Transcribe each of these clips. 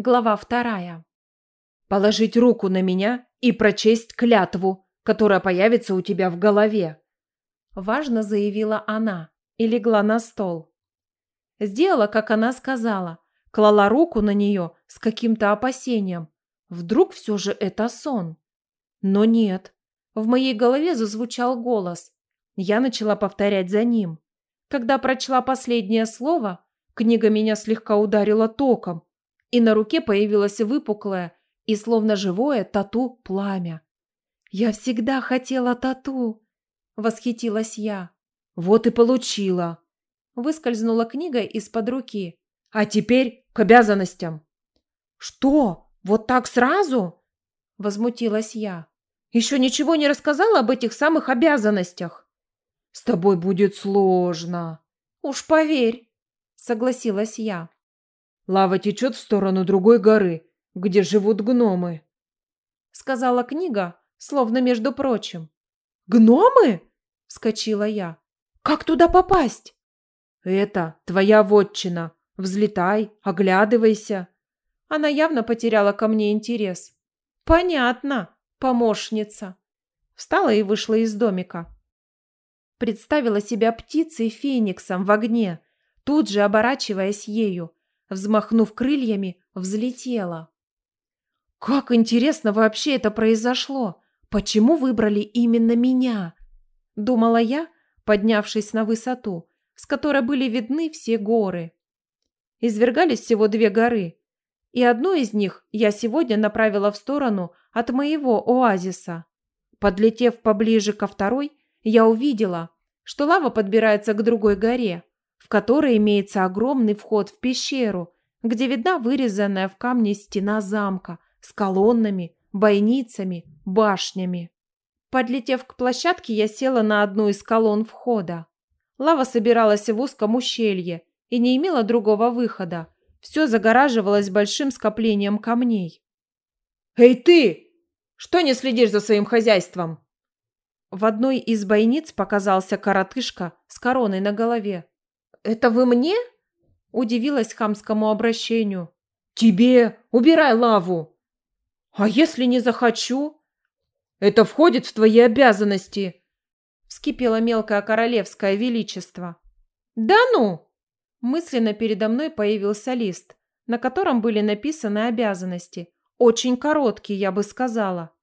Глава вторая. Положить руку на меня и прочесть клятву, которая появится у тебя в голове. Важно заявила она и легла на стол. Сделала, как она сказала, клала руку на нее с каким-то опасением. Вдруг все же это сон? Но нет. В моей голове зазвучал голос. Я начала повторять за ним. Когда прочла последнее слово, книга меня слегка ударила током, и на руке появилось выпуклое и словно живое тату-пламя. «Я всегда хотела тату!» – восхитилась я. «Вот и получила!» Выскользнула книга из-под руки. «А теперь к обязанностям!» «Что? Вот так сразу?» – возмутилась я. «Еще ничего не рассказала об этих самых обязанностях?» «С тобой будет сложно!» «Уж поверь!» – согласилась я. Лава течет в сторону другой горы, где живут гномы. Сказала книга, словно между прочим. «Гномы?» – вскочила я. «Как туда попасть?» «Это твоя вотчина. Взлетай, оглядывайся». Она явно потеряла ко мне интерес. «Понятно, помощница». Встала и вышла из домика. Представила себя птицей фениксом в огне, тут же оборачиваясь ею, взмахнув крыльями, взлетела. Как интересно вообще это произошло? Почему выбрали именно меня? Думала я, поднявшись на высоту, с которой были видны все горы. Извергались всего две горы, и одну из них я сегодня направила в сторону от моего оазиса. Подлетев поближе ко второй, я увидела, что лава подбирается к другой горе, в которой имеется огромный вход в пещеру, где видна вырезанная в камне стена замка с колоннами, бойницами, башнями. Подлетев к площадке, я села на одну из колонн входа. Лава собиралась в узком ущелье и не имела другого выхода. Все загораживалось большим скоплением камней. «Эй ты! Что не следишь за своим хозяйством?» В одной из бойниц показался коротышка с короной на голове. «Это вы мне?» Удивилась хамскому обращению. «Тебе! Убирай лаву!» «А если не захочу?» «Это входит в твои обязанности!» Вскипело мелкое королевское величество. «Да ну!» Мысленно передо мной появился лист, на котором были написаны обязанности. Очень короткие, я бы сказала.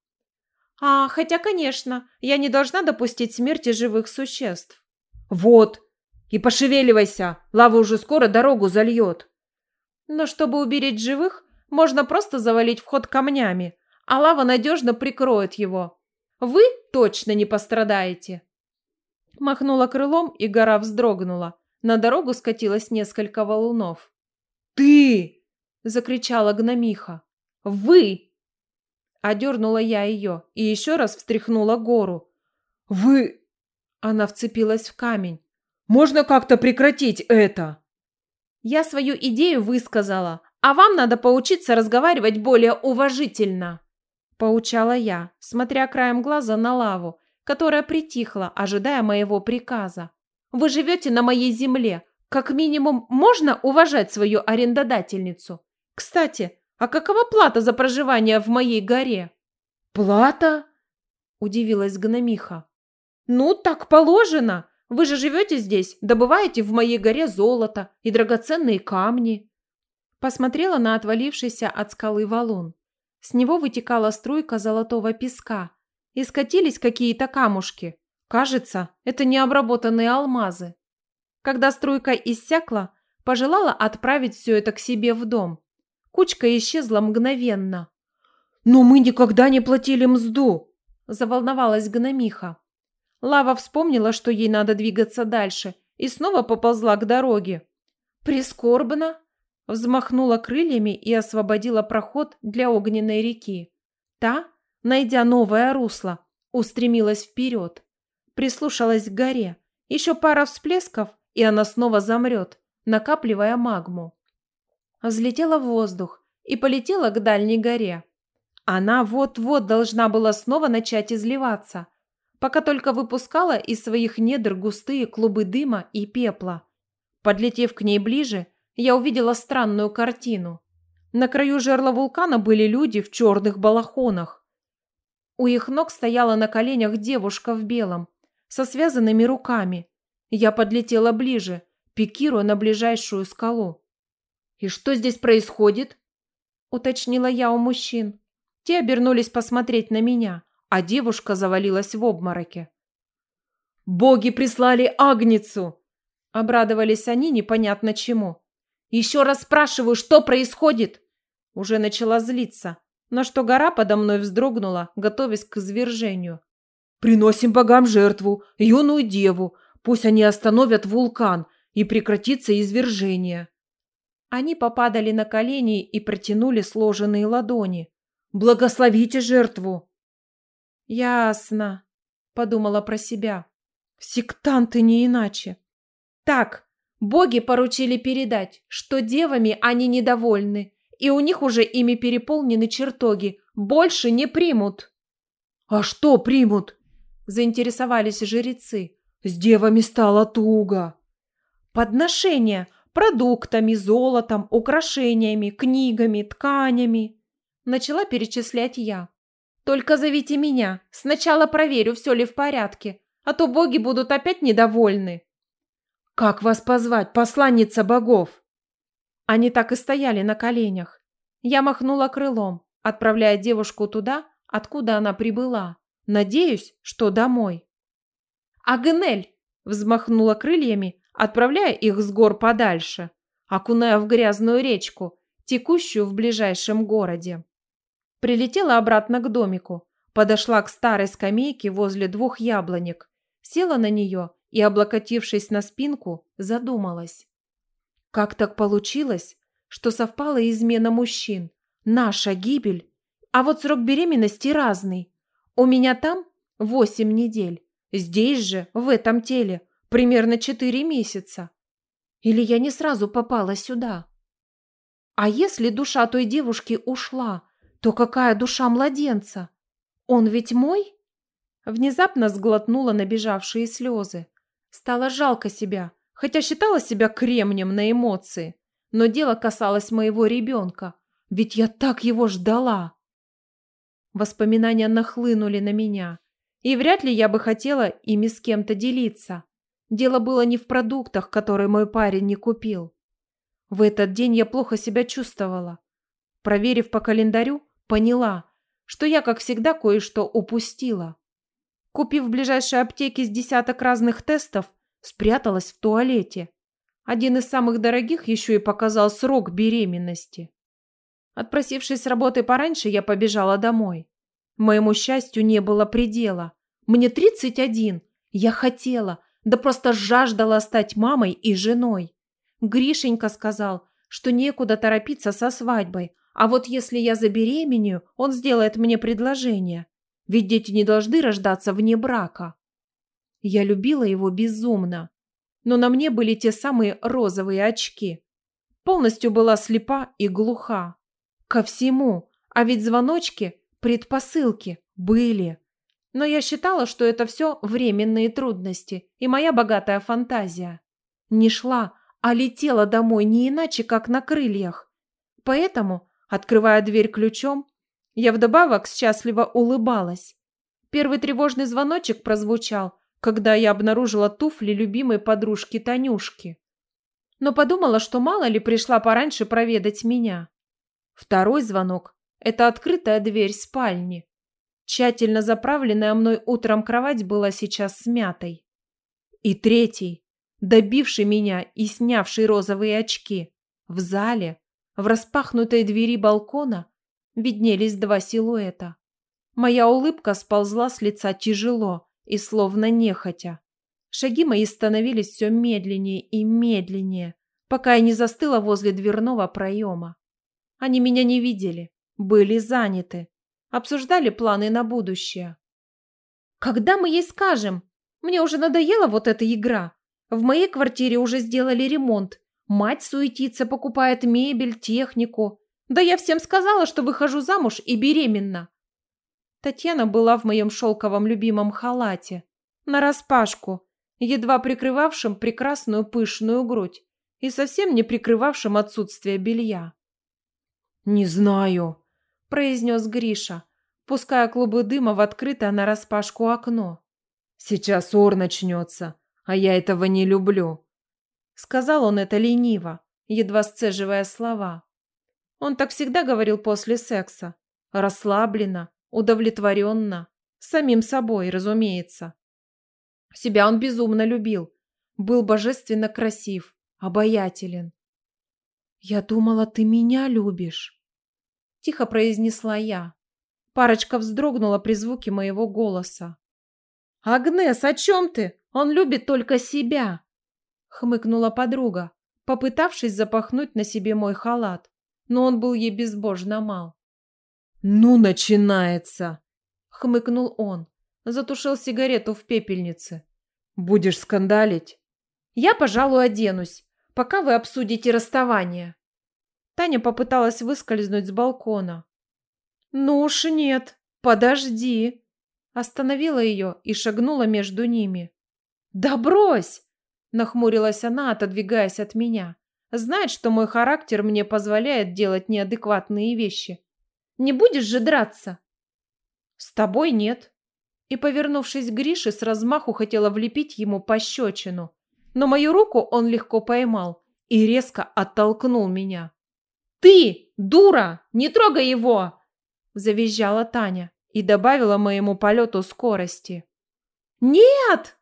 «А, хотя, конечно, я не должна допустить смерти живых существ». «Вот, и пошевеливайся, лава уже скоро дорогу зальет. Но чтобы уберечь живых, можно просто завалить вход камнями, а лава надежно прикроет его. Вы точно не пострадаете. Махнула крылом, и гора вздрогнула. На дорогу скатилось несколько валунов. «Ты!» – закричала гномиха. «Вы!» Одернула я ее и еще раз встряхнула гору. «Вы!» Она вцепилась в камень. Можно как-то прекратить это?» «Я свою идею высказала, а вам надо поучиться разговаривать более уважительно», – поучала я, смотря краем глаза на лаву, которая притихла, ожидая моего приказа. «Вы живете на моей земле. Как минимум, можно уважать свою арендодательницу. Кстати, а какова плата за проживание в моей горе?» «Плата?» – удивилась гномиха. «Ну, так положено. Вы же живете здесь, добываете в моей горе золото и драгоценные камни». Посмотрела на отвалившийся от скалы валун. С него вытекала струйка золотого песка. И скатились какие-то камушки. Кажется, это необработанные алмазы. Когда струйка иссякла, пожелала отправить все это к себе в дом. Кучка исчезла мгновенно. «Но мы никогда не платили мзду!» – заволновалась гномиха. Лава вспомнила, что ей надо двигаться дальше, и снова поползла к дороге. Прискорбно. Взмахнула крыльями и освободила проход для огненной реки. Та, найдя новое русло, устремилась вперед. Прислушалась к горе. Еще пара всплесков, и она снова замрет, накапливая магму. Взлетела в воздух и полетела к дальней горе. Она вот-вот должна была снова начать изливаться – пока только выпускала из своих недр густые клубы дыма и пепла. Подлетев к ней ближе, я увидела странную картину. На краю жерла вулкана были люди в черных балахонах. У их ног стояла на коленях девушка в белом, со связанными руками. Я подлетела ближе, пикируя на ближайшую скалу. «И что здесь происходит?» – уточнила я у мужчин. Те обернулись посмотреть на меня, а девушка завалилась в обмороке. «Боги прислали Агницу!» – обрадовались они непонятно чему. «Еще раз спрашиваю, что происходит?» Уже начала злиться, на что гора подо мной вздрогнула, готовясь к извержению. «Приносим богам жертву, юную деву. Пусть они остановят вулкан, и прекратится извержение». Они попадали на колени и протянули сложенные ладони. «Благословите жертву!» «Ясно», — подумала про себя. «Сектанты не иначе». «Так, боги поручили передать, что девами они недовольны, и у них уже ими переполнены чертоги. Больше не примут». «А что примут?» – заинтересовались жрецы. «С девами стало туго». «Подношения продуктами, золотом, украшениями, книгами, тканями. Начала перечислять я. Только зовите меня. Сначала проверю, все ли в порядке, а то боги будут опять недовольны. Как вас позвать, посланница богов? Они так и стояли на коленях. Я махнула крылом, отправляя девушку туда, откуда она прибыла. Надеюсь, что домой. Агнель взмахнула крыльями, отправляя их с гор подальше, окуная в грязную речку, текущую в ближайшем городе. Прилетела обратно к домику, подошла к старой скамейке возле двух яблонек, села на нее и, облокотившись на спинку, задумалась. Как так получилось, что совпала измена мужчин, наша гибель, а вот срок беременности разный. У меня там восемь недель, здесь же, в этом теле, Примерно четыре месяца. Или я не сразу попала сюда? А если душа той девушки ушла, то какая душа младенца? Он ведь мой? Внезапно сглотнула набежавшие слезы. Стало жалко себя, хотя считала себя кремнем на эмоции. Но дело касалось моего ребенка, ведь я так его ждала. Воспоминания нахлынули на меня, и вряд ли я бы хотела ими с кем-то делиться. Дело было не в продуктах, которые мой парень не купил. В этот день я плохо себя чувствовала. Проверив по календарю, поняла, что я, как всегда, кое-что упустила. Купив в ближайшей аптеке с десяток разных тестов, спряталась в туалете. Один из самых дорогих еще и показал срок беременности. Отпросившись с работы пораньше, я побежала домой. Моему счастью не было предела. Мне 31. Я хотела, да просто жаждала стать мамой и женой. Гришенька сказал, что некуда торопиться со свадьбой, а вот если я забеременею, он сделает мне предложение. Ведь дети не должны рождаться вне брака. Я любила его безумно. Но на мне были те самые розовые очки. Полностью была слепа и глуха. Ко всему. А ведь звоночки, предпосылки были. Но я считала, что это все временные трудности и моя богатая фантазия. Не шла, а летела домой не иначе, как на крыльях. Поэтому, открывая дверь ключом, я вдобавок счастливо улыбалась. Первый тревожный звоночек прозвучал, когда я обнаружила туфли любимой подружки Танюшки. Но подумала, что мало ли пришла пораньше проведать меня. Второй звонок – это открытая дверь спальни. Тщательно заправленная мной утром кровать была сейчас смятой. И третий, добивший меня и снявший розовые очки. В зале, в распахнутой двери балкона, виднелись два силуэта. Моя улыбка сползла с лица тяжело и словно нехотя. Шаги мои становились все медленнее и медленнее, пока я не застыла возле дверного проема. Они меня не видели, были заняты, Обсуждали планы на будущее. «Когда мы ей скажем? Мне уже надоела вот эта игра. В моей квартире уже сделали ремонт. Мать суетится, покупает мебель, технику. Да я всем сказала, что выхожу замуж и беременна». Татьяна была в моем шелковом любимом халате. Нараспашку, едва прикрывавшем прекрасную пышную грудь и совсем не прикрывавшем отсутствие белья. «Не знаю», – произнес Гриша, пуская клубы дыма в открытое нараспашку окно. «Сейчас ор начнется, а я этого не люблю», – сказал он это лениво, едва сцеживая слова. Он так всегда говорил после секса. Расслабленно, удовлетворенно, самим собой, разумеется. Себя он безумно любил, был божественно красив, обаятелен. «Я думала, ты меня любишь», – тихо произнесла я. Парочка вздрогнула при звуке моего голоса. «Агнес, о чем ты? Он любит только себя!» – хмыкнула подруга, попытавшись запахнуть на себе мой халат, но он был ей безбожно мал. «Ну, начинается!» – хмыкнул он, затушил сигарету в пепельнице. «Будешь скандалить?» «Я, пожалуй, оденусь, пока вы обсудите расставание». Таня попыталась выскользнуть с балкона. «Ну уж нет, подожди!» Остановила ее и шагнула между ними. «Да брось!» – нахмурилась она, отодвигаясь от меня. «Знает, что мой характер мне позволяет делать неадекватные вещи. Не будешь же драться?» «С тобой нет», и, повернувшись к Грише, с размаху хотела влепить ему пощечину. Но мою руку он легко поймал и резко оттолкнул меня. «Ты, дура, не трогай его!» Завизжала Таня и добавила моему полету скорости. «Нет!»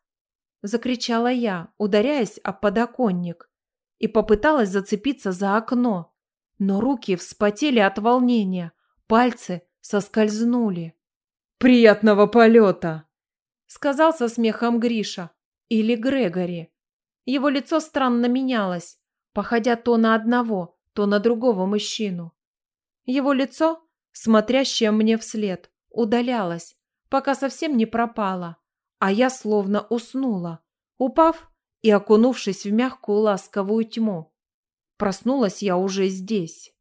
Закричала я, ударяясь об подоконник, и попыталась зацепиться за окно, но руки вспотели от волнения, пальцы соскользнули. «Приятного полета!» Сказал со смехом Гриша. Или Грегори. Его лицо странно менялось, походя то на одного, то на другого мужчину. Его лицо, смотрящее мне вслед, удалялось, пока совсем не пропало, а я словно уснула, упав и окунувшись в мягкую ласковую тьму. Проснулась я уже здесь.